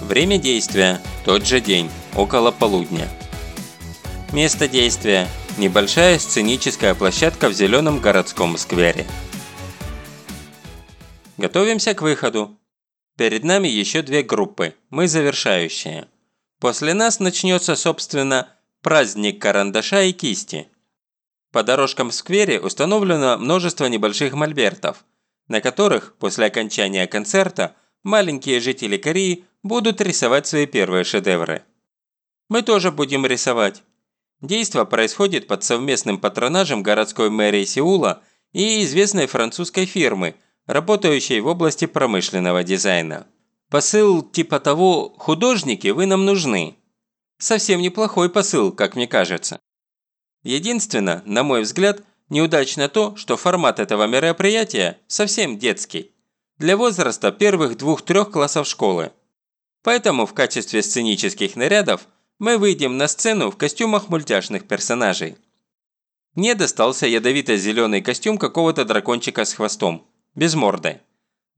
Время действия – тот же день, около полудня. Место действия – небольшая сценическая площадка в зеленом городском сквере. Готовимся к выходу. Перед нами еще две группы, мы завершающие. После нас начнется, собственно, праздник карандаша и кисти. По дорожкам в сквере установлено множество небольших мольбертов, на которых после окончания концерта маленькие жители Кореи будут рисовать свои первые шедевры. Мы тоже будем рисовать. Действо происходит под совместным патронажем городской мэрии Сеула и известной французской фирмы, работающей в области промышленного дизайна. Посыл типа того «художники, вы нам нужны». Совсем неплохой посыл, как мне кажется. Единственно, на мой взгляд, неудачно то, что формат этого мероприятия совсем детский. Для возраста первых двух-трех классов школы. Поэтому в качестве сценических нарядов мы выйдем на сцену в костюмах мультяшных персонажей. Мне достался ядовито-зеленый костюм какого-то дракончика с хвостом, без морды.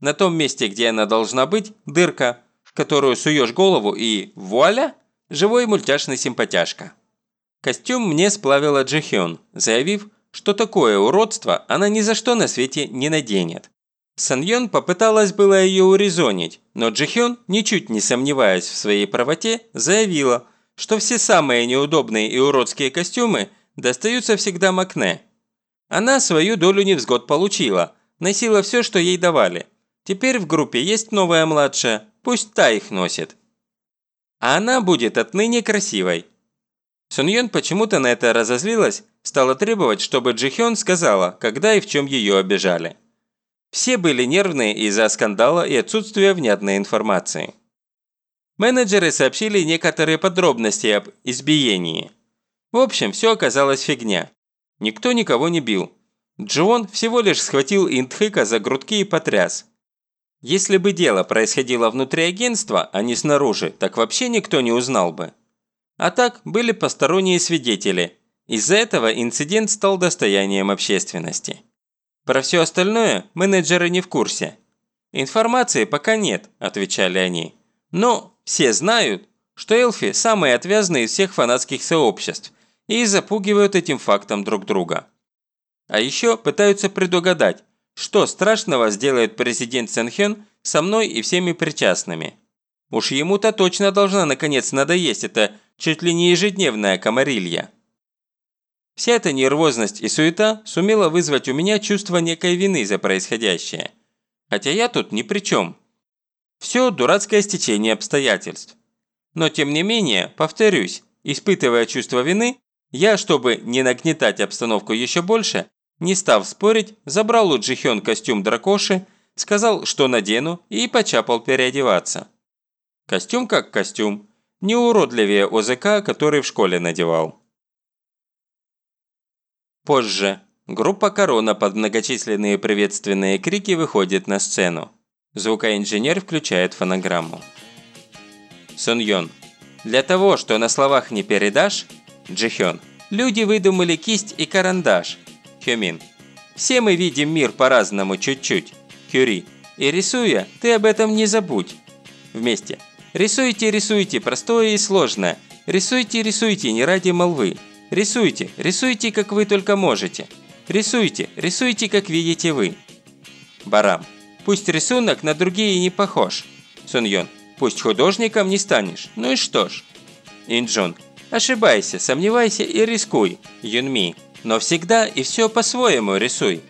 На том месте, где она должна быть, дырка, в которую суешь голову и вуаля, живой мультяшный симпатяшка. Костюм мне сплавила Джихён, заявив, что такое уродство она ни за что на свете не наденет. Саньон попыталась было ее урезонить, но Джихён, ничуть не сомневаясь в своей правоте, заявила, что все самые неудобные и уродские костюмы достаются всегда Макне. Она свою долю невзгод получила, носила все, что ей давали. Теперь в группе есть новая младшая, пусть та их носит. А она будет отныне красивой, Суньон почему-то на это разозлилась, стала требовать, чтобы Джихён сказала, когда и в чем ее обижали. Все были нервные из-за скандала и отсутствия внятной информации. Менеджеры сообщили некоторые подробности об избиении. В общем, все оказалось фигня. Никто никого не бил. Джон всего лишь схватил Интхыка за грудки и потряс. Если бы дело происходило внутри агентства, а не снаружи, так вообще никто не узнал бы. А так были посторонние свидетели. Из-за этого инцидент стал достоянием общественности. Про все остальное менеджеры не в курсе. «Информации пока нет», – отвечали они. «Но все знают, что эльфи – самые отвязные из всех фанатских сообществ и запугивают этим фактом друг друга. А еще пытаются предугадать, что страшного сделает президент Сэнхён со мной и всеми причастными. Уж ему-то точно должна наконец надоесть эта чуть ли не ежедневная комарилья. Вся эта нервозность и суета сумела вызвать у меня чувство некой вины за происходящее. Хотя я тут ни при чем. Все дурацкое стечение обстоятельств. Но тем не менее, повторюсь, испытывая чувство вины, я, чтобы не нагнетать обстановку еще больше, не став спорить, забрал у Джихён костюм дракоши, сказал, что надену, и почапал переодеваться. Костюм как костюм, не уродливее ОЗК, который в школе надевал. Позже. Группа «Корона» под многочисленные приветственные крики выходит на сцену. Звукоинженер включает фонограмму. Сун Йон. Для того, что на словах не передашь, Джихён. Люди выдумали кисть и карандаш. Хёмин. Все мы видим мир по-разному чуть-чуть. Кюри. И рисуя, ты об этом не забудь. Вместе. Рисуйте, рисуйте, простое и сложное. Рисуйте, рисуйте, не ради молвы. Рисуйте, рисуйте, как вы только можете. Рисуйте, рисуйте, как видите вы. Барам. Пусть рисунок на другие не похож. Суньон. Пусть художником не станешь. Ну и что ж. Инджон. Ошибайся, сомневайся и рискуй. Юнми. Но всегда и все по-своему рисуй.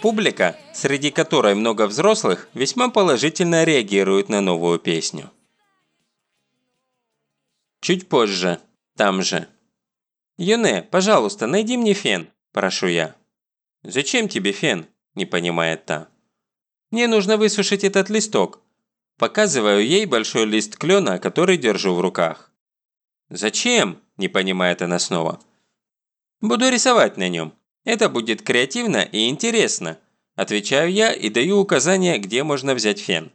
Публика, среди которой много взрослых, весьма положительно реагирует на новую песню. Чуть позже, там же. «Юне, пожалуйста, найди мне фен», – прошу я. «Зачем тебе фен?» – не понимает та. «Мне нужно высушить этот листок». Показываю ей большой лист клена, который держу в руках. «Зачем?» – не понимает она снова. «Буду рисовать на нем. Это будет креативно и интересно», – отвечаю я и даю указания, где можно взять фен.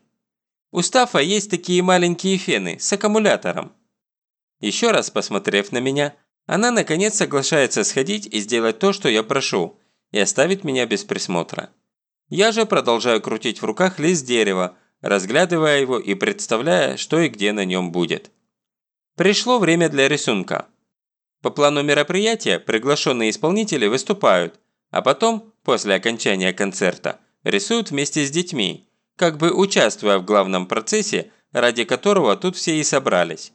У Стафа есть такие маленькие фены с аккумулятором. Еще раз посмотрев на меня, она наконец соглашается сходить и сделать то, что я прошу, и оставить меня без присмотра. Я же продолжаю крутить в руках лист дерева, разглядывая его и представляя, что и где на нем будет. Пришло время для рисунка. По плану мероприятия приглашенные исполнители выступают, а потом, после окончания концерта, рисуют вместе с детьми, как бы участвуя в главном процессе, ради которого тут все и собрались.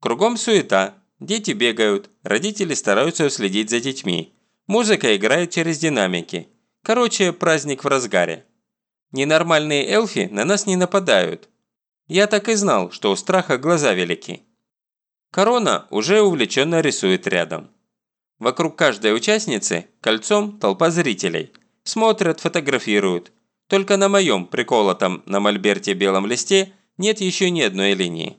Кругом суета, дети бегают, родители стараются следить за детьми. Музыка играет через динамики. Короче, праздник в разгаре. Ненормальные эльфи на нас не нападают. Я так и знал, что у страха глаза велики. Корона уже увлеченно рисует рядом. Вокруг каждой участницы кольцом толпа зрителей. Смотрят, фотографируют. Только на моем приколотом на мольберте белом листе нет еще ни одной линии.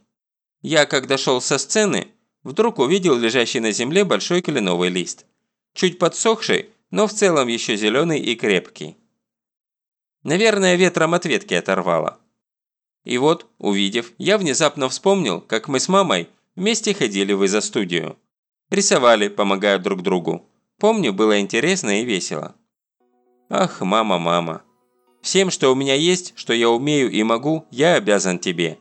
Я, когда шел со сцены, вдруг увидел лежащий на земле большой кленовый лист чуть подсохший, но в целом еще зеленый и крепкий. Наверное, ветром от ветки оторвало. И вот, увидев, я внезапно вспомнил, как мы с мамой вместе ходили в изо-студию. Рисовали, помогая друг другу. Помню, было интересно и весело. Ах, мама, мама. Всем, что у меня есть, что я умею и могу, я обязан тебе.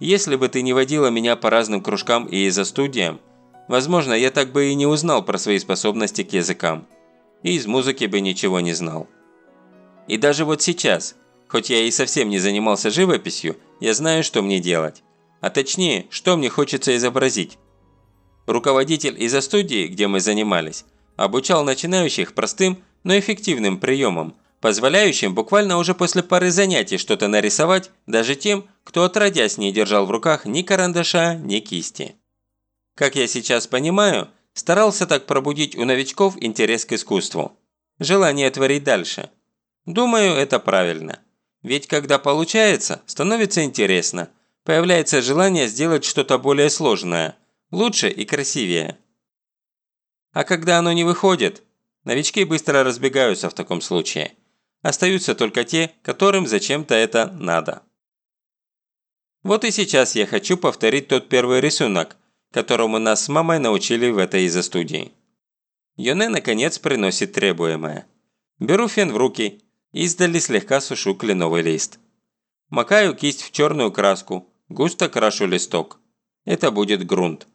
Если бы ты не водила меня по разным кружкам и изо-студиям, Возможно, я так бы и не узнал про свои способности к языкам. И из музыки бы ничего не знал. И даже вот сейчас, хоть я и совсем не занимался живописью, я знаю, что мне делать. А точнее, что мне хочется изобразить. Руководитель из-за студии, где мы занимались, обучал начинающих простым, но эффективным приемам, позволяющим буквально уже после пары занятий что-то нарисовать даже тем, кто отродясь не держал в руках ни карандаша, ни кисти. Как я сейчас понимаю, старался так пробудить у новичков интерес к искусству. Желание творить дальше. Думаю, это правильно. Ведь когда получается, становится интересно. Появляется желание сделать что-то более сложное, лучше и красивее. А когда оно не выходит, новички быстро разбегаются в таком случае. Остаются только те, которым зачем-то это надо. Вот и сейчас я хочу повторить тот первый рисунок, которому нас с мамой научили в этой изо-студии. Йоне, наконец, приносит требуемое. Беру фен в руки, издали слегка сушу кленовый лист. Макаю кисть в черную краску, густо крашу листок. Это будет грунт.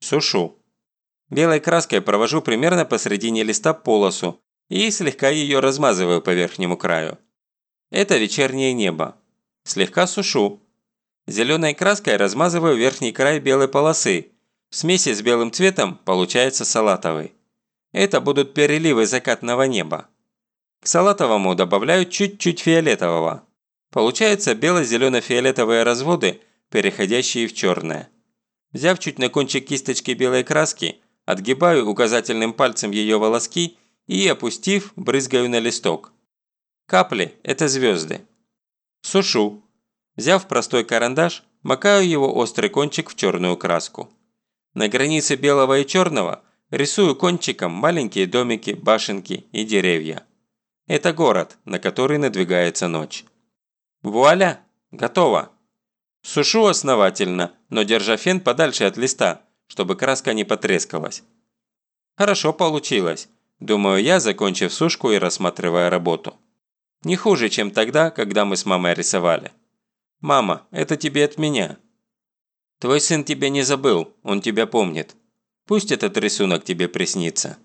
Сушу. Белой краской провожу примерно посредине листа полосу и слегка ее размазываю по верхнему краю. Это вечернее небо. Слегка сушу. Зеленой краской размазываю верхний край белой полосы, в смеси с белым цветом получается салатовый. Это будут переливы закатного неба. К салатовому добавляют чуть-чуть фиолетового. Получаются бело-зелено-фиолетовые разводы, переходящие в черное. Взяв чуть на кончик кисточки белой краски, отгибаю указательным пальцем ее волоски и, опустив, брызгаю на листок. Капли – это звезды. Сушу. Взяв простой карандаш, макаю его острый кончик в черную краску. На границе белого и черного рисую кончиком маленькие домики, башенки и деревья. Это город, на который надвигается ночь. Вуаля! Готово! Сушу основательно, но держа фен подальше от листа, чтобы краска не потрескалась. Хорошо получилось, думаю я, закончив сушку и рассматривая работу. Не хуже, чем тогда, когда мы с мамой рисовали. «Мама, это тебе от меня. Твой сын тебя не забыл, он тебя помнит. Пусть этот рисунок тебе приснится.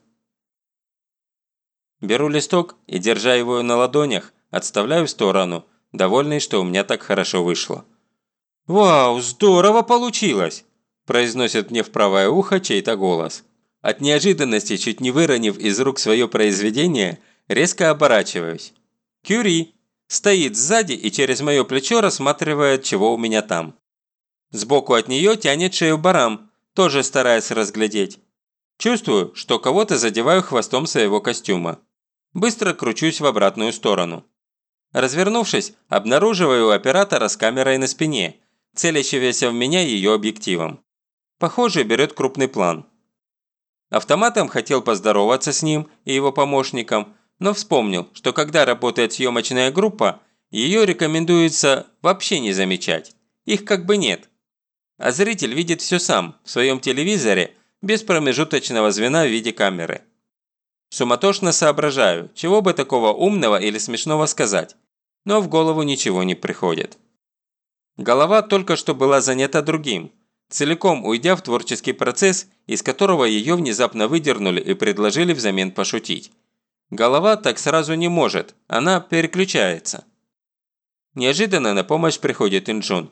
Беру листок и, держа его на ладонях, отставляю в сторону, довольный, что у меня так хорошо вышло. «Вау, здорово получилось!» – произносит мне в правое ухо чей-то голос. От неожиданности, чуть не выронив из рук свое произведение, резко оборачиваюсь. Кюри стоит сзади и через мое плечо рассматривает, чего у меня там. Сбоку от нее тянет шею барам, тоже стараясь разглядеть. Чувствую, что кого-то задеваю хвостом своего костюма. Быстро кручусь в обратную сторону. Развернувшись, обнаруживаю оператора с камерой на спине, целящегося в меня ее объективом. Похоже, берет крупный план. Автоматом хотел поздороваться с ним и его помощником, но вспомнил, что когда работает съемочная группа, ее рекомендуется вообще не замечать. Их как бы нет. А зритель видит все сам, в своем телевизоре, без промежуточного звена в виде камеры. Суматошно соображаю, чего бы такого умного или смешного сказать, но в голову ничего не приходит. Голова только что была занята другим, целиком уйдя в творческий процесс, из которого ее внезапно выдернули и предложили взамен пошутить. Голова так сразу не может, она переключается. Неожиданно на помощь приходит Инджун.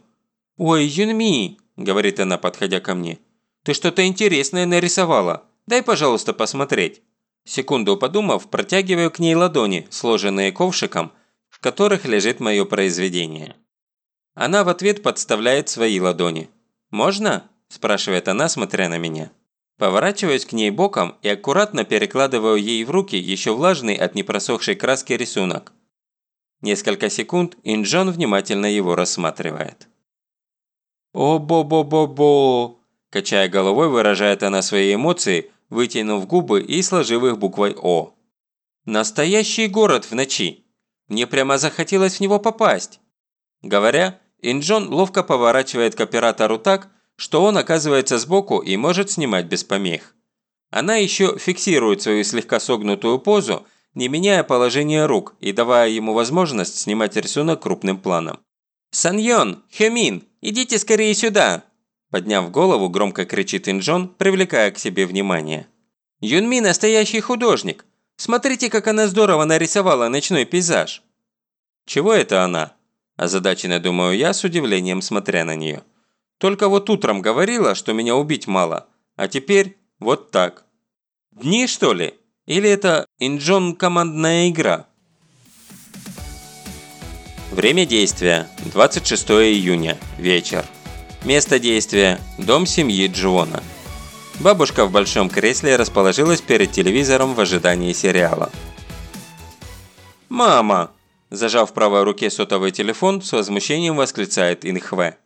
«Ой, Юнми!» – говорит она, подходя ко мне. «Ты что-то интересное нарисовала. Дай, пожалуйста, посмотреть». Секунду подумав, протягиваю к ней ладони, сложенные ковшиком, в которых лежит мое произведение. Она в ответ подставляет свои ладони. «Можно?» – спрашивает она, смотря на меня. Поворачиваюсь к ней боком и аккуратно перекладываю ей в руки еще влажный от непросохшей краски рисунок. Несколько секунд Инджон внимательно его рассматривает. «О-бо-бо-бо-бо!» Качая головой, выражает она свои эмоции, вытянув губы и сложив их буквой «О». «Настоящий город в ночи! Мне прямо захотелось в него попасть!» Говоря, Инджон ловко поворачивает к оператору так, что он оказывается сбоку и может снимать без помех. Она еще фиксирует свою слегка согнутую позу, не меняя положение рук и давая ему возможность снимать рисунок крупным планом. «Саньон! Хёмин! Идите скорее сюда!» Подняв голову, громко кричит Инджон, привлекая к себе внимание. «Юнми настоящий художник! Смотрите, как она здорово нарисовала ночной пейзаж!» «Чего это она?» Озадаченно думаю я, с удивлением смотря на нее. «Только вот утром говорила, что меня убить мало, а теперь вот так. Дни, что ли?» Или это инджон командная игра? Время действия – 26 июня, вечер. Место действия – дом семьи Джона. Бабушка в большом кресле расположилась перед телевизором в ожидании сериала. «Мама!» – зажав в правой руке сотовый телефон, с возмущением восклицает Инхве.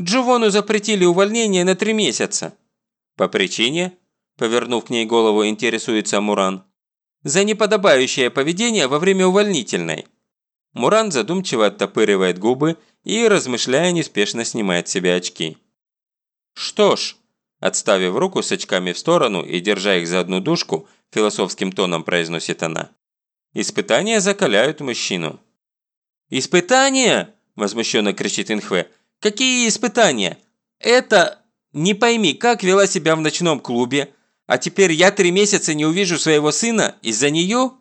«Джовану запретили увольнение на три месяца». «По причине?» Повернув к ней голову, интересуется Муран. «За неподобающее поведение во время увольнительной». Муран задумчиво оттопыривает губы и, размышляя, неспешно снимает себе очки. «Что ж», отставив руку с очками в сторону и держа их за одну дужку, философским тоном произносит она. «Испытания закаляют мужчину». «Испытания?» – возмущенно кричит Инхве. «Какие испытания? Это... Не пойми, как вела себя в ночном клубе, а теперь я три месяца не увижу своего сына из-за нее?»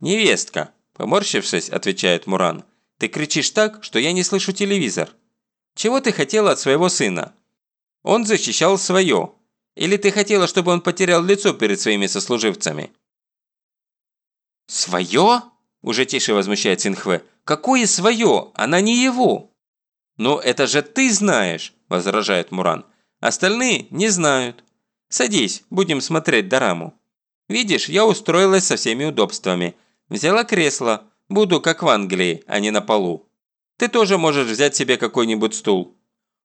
«Невестка», – поморщившись, отвечает Муран. «Ты кричишь так, что я не слышу телевизор. Чего ты хотела от своего сына? Он защищал свое. Или ты хотела, чтобы он потерял лицо перед своими сослуживцами?» «Свое?» – уже тише возмущается Инхве. «Какое свое? Она не его!» «Ну это же ты знаешь!» – возражает Муран. «Остальные не знают. Садись, будем смотреть дораму. Видишь, я устроилась со всеми удобствами. Взяла кресло. Буду как в Англии, а не на полу. Ты тоже можешь взять себе какой-нибудь стул.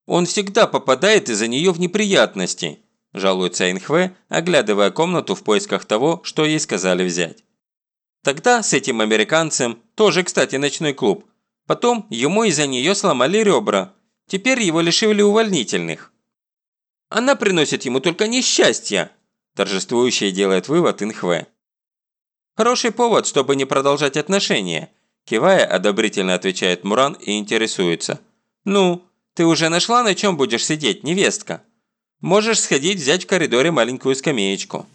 Он всегда попадает из-за нее в неприятности», – жалуется Инхве, оглядывая комнату в поисках того, что ей сказали взять. Тогда с этим американцем, тоже, кстати, ночной клуб. Потом ему из-за нее сломали ребра. Теперь его лишили увольнительных. Она приносит ему только несчастье!» Торжествующий делает вывод Инхве. «Хороший повод, чтобы не продолжать отношения», кивая, одобрительно отвечает Муран и интересуется. «Ну, ты уже нашла, на чем будешь сидеть, невестка? Можешь сходить взять в коридоре маленькую скамеечку».